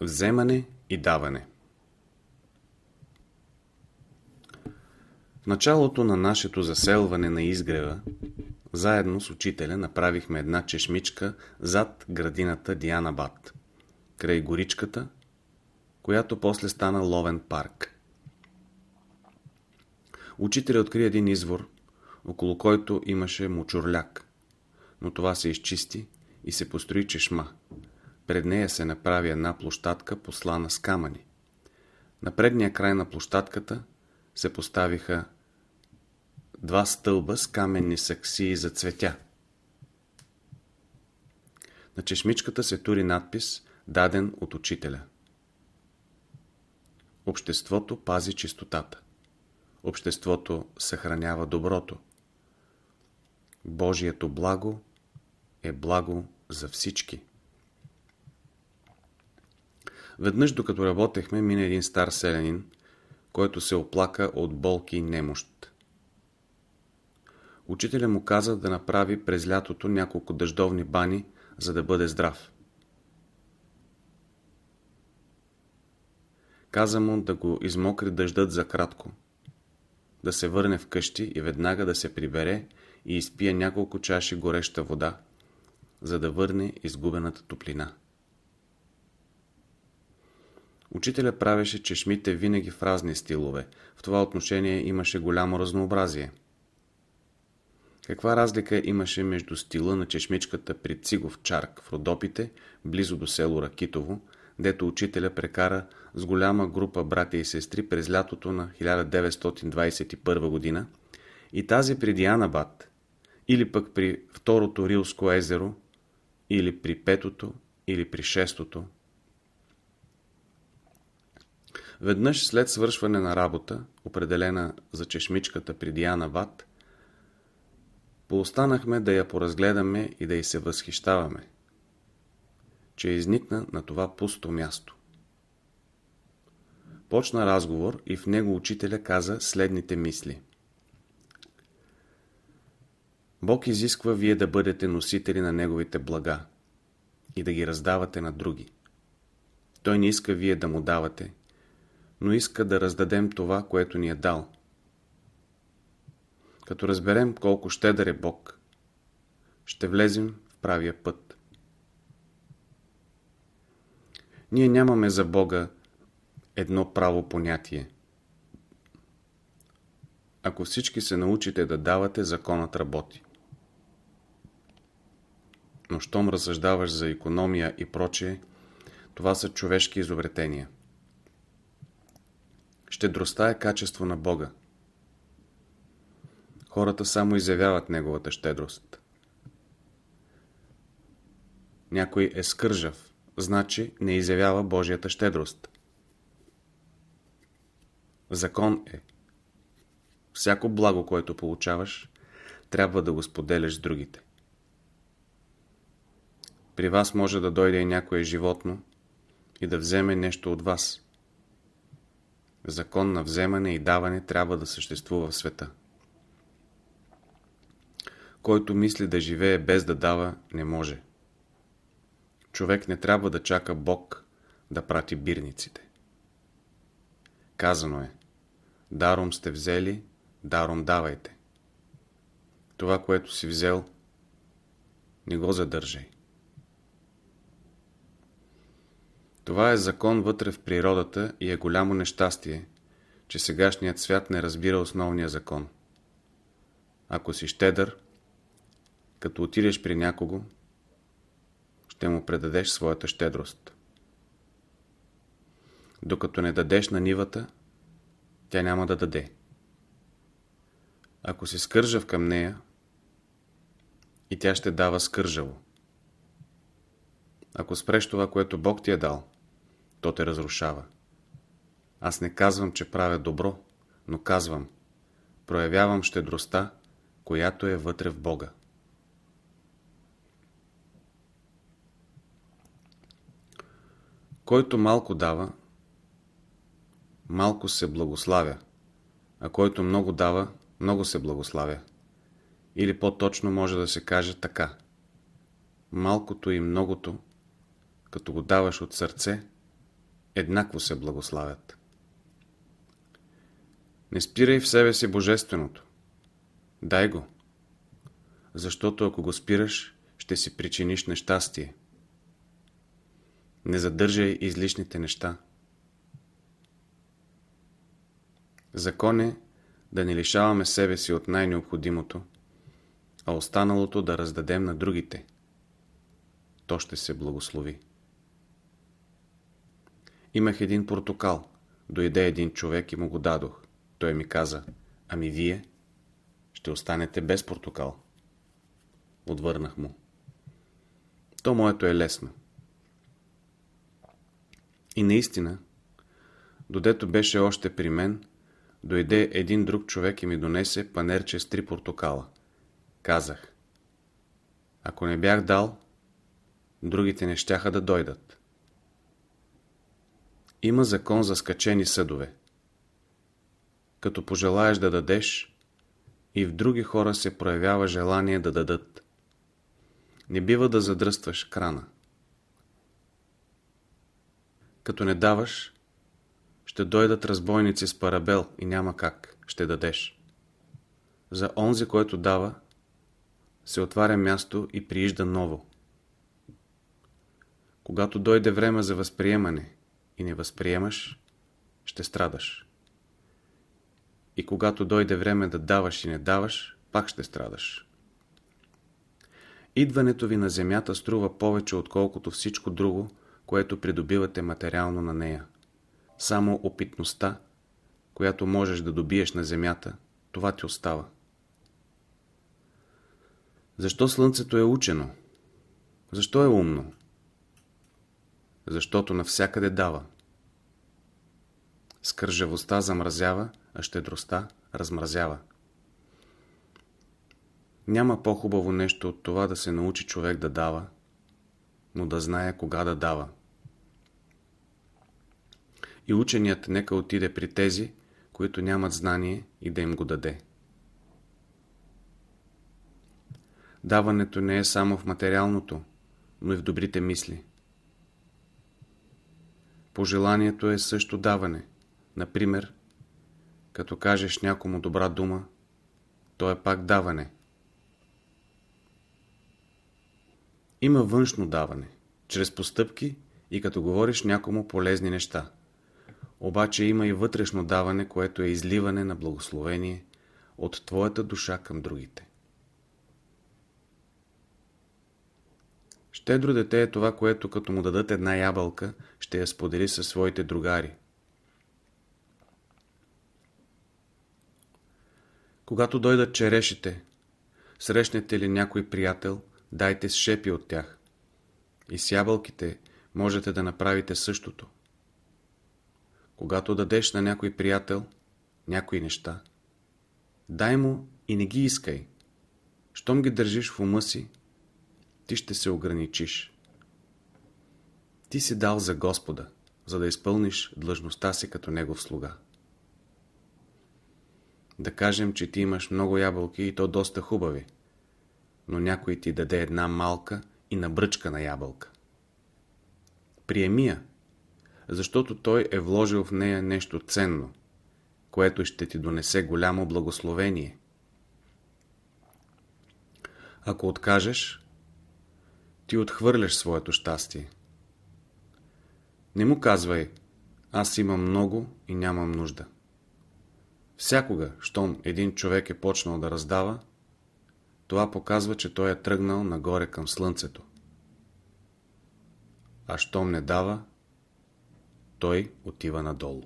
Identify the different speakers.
Speaker 1: Вземане и даване В началото на нашето заселване на изгрева, заедно с учителя направихме една чешмичка зад градината Диана Бат, край горичката, която после стана ловен парк. Учителя откри един извор, около който имаше мочурляк, но това се изчисти и се построи чешма. Пред нея се направи една площадка, послана с камъни. На предния край на площадката се поставиха два стълба с каменни саксии за цветя. На чешмичката се тури надпис, даден от учителя. Обществото пази чистотата. Обществото съхранява доброто. Божието благо е благо за всички. Веднъж, докато работехме, мина един стар селянин, който се оплака от болки и немощ. Учителя му каза да направи през лятото няколко дъждовни бани, за да бъде здрав. Каза му да го измокри дъждът за кратко, да се върне вкъщи и веднага да се прибере и изпие няколко чаши гореща вода, за да върне изгубената топлина. Учителя правеше чешмите винаги в разни стилове. В това отношение имаше голямо разнообразие. Каква разлика имаше между стила на чешмичката при Цигов чарк в Родопите, близо до село Ракитово, дето учителя прекара с голяма група братя и сестри през лятото на 1921 година, и тази при Дианабад, или пък при второто Рилско езеро, или при петото, или при шестото. Веднъж след свършване на работа, определена за чешмичката при Диана Ват, поостанахме да я поразгледаме и да й се възхищаваме, че изникна на това пусто място. Почна разговор и в него учителя каза следните мисли. Бог изисква вие да бъдете носители на Неговите блага и да ги раздавате на други. Той не иска вие да му давате, но иска да раздадем това, което ни е дал. Като разберем колко щедър е Бог, ще влезем в правия път. Ние нямаме за Бога едно право понятие. Ако всички се научите да давате, законът работи. Но щом разсъждаваш за економия и прочее, това са човешки изобретения. Щедростта е качество на Бога. Хората само изявяват Неговата щедрост. Някой е скържав, значи не изявява Божията щедрост. Закон е. Всяко благо, което получаваш, трябва да го споделяш с другите. При вас може да дойде и някое животно и да вземе нещо от вас. Закон на вземане и даване трябва да съществува в света. Който мисли да живее без да дава, не може. Човек не трябва да чака Бог да прати бирниците. Казано е Даром сте взели, даром давайте. Това, което си взел, не го задържай. Това е закон вътре в природата и е голямо нещастие, че сегашният свят не разбира основния закон. Ако си щедър, като отидеш при някого, ще му предадеш своята щедрост. Докато не дадеш на нивата, тя няма да даде. Ако си скържав към нея, и тя ще дава скържаво. Ако спреш това, което Бог ти е дал, то те разрушава. Аз не казвам, че правя добро, но казвам, проявявам щедростта, която е вътре в Бога. Който малко дава, малко се благославя, а който много дава, много се благославя. Или по-точно може да се каже така. Малкото и многото, като го даваш от сърце, еднакво се благославят. Не спирай в себе си Божественото. Дай го. Защото ако го спираш, ще си причиниш нещастие. Не задържай излишните неща. Закон е да не лишаваме себе си от най-необходимото, а останалото да раздадем на другите. То ще се благослови. Имах един портокал. Дойде един човек и му го дадох. Той ми каза, ами вие ще останете без портокал. Отвърнах му. То моето е лесно. И наистина, додето беше още при мен, дойде един друг човек и ми донесе панерче с три портокала. Казах, ако не бях дал, другите не щяха да дойдат. Има закон за скачени съдове. Като пожелаеш да дадеш, и в други хора се проявява желание да дадат. Не бива да задръстваш крана. Като не даваш, ще дойдат разбойници с парабел и няма как, ще дадеш. За онзи, който дава, се отваря място и приижда ново. Когато дойде време за възприемане и не възприемаш, ще страдаш. И когато дойде време да даваш и не даваш, пак ще страдаш. Идването ви на земята струва повече, отколкото всичко друго, което придобивате материално на нея. Само опитността, която можеш да добиеш на земята, това ти остава. Защо Слънцето е учено? Защо е умно? Защото навсякъде дава. Скържавостта замразява, а щедростта размразява. Няма по-хубаво нещо от това да се научи човек да дава, но да знае кога да дава. И ученият нека отиде при тези, които нямат знание и да им го даде. Даването не е само в материалното, но и в добрите мисли. Пожеланието е също даване. Например, като кажеш някому добра дума, то е пак даване. Има външно даване, чрез постъпки и като говориш някому полезни неща. Обаче има и вътрешно даване, което е изливане на благословение от твоята душа към другите. Щедро дете е това, което като му дадат една ябълка, ще я сподели със своите другари. Когато дойдат черешите, срещнете ли някой приятел, дайте с шепи от тях. И с ябълките можете да направите същото. Когато дадеш на някой приятел някои неща, дай му и не ги искай. Щом ги държиш в ума си, ти ще се ограничиш. Ти си дал за Господа, за да изпълниш длъжността си като Негов слуга. Да кажем, че ти имаш много ябълки и то доста хубави, но някой ти даде една малка и набръчка на ябълка. Приеми я, защото той е вложил в нея нещо ценно, което ще ти донесе голямо благословение. Ако откажеш, ти отхвърляш своето щастие. Не му казвай, аз имам много и нямам нужда. Всякога, щом един човек е почнал да раздава, това показва, че той е тръгнал нагоре към слънцето. А щом не дава, той отива надолу.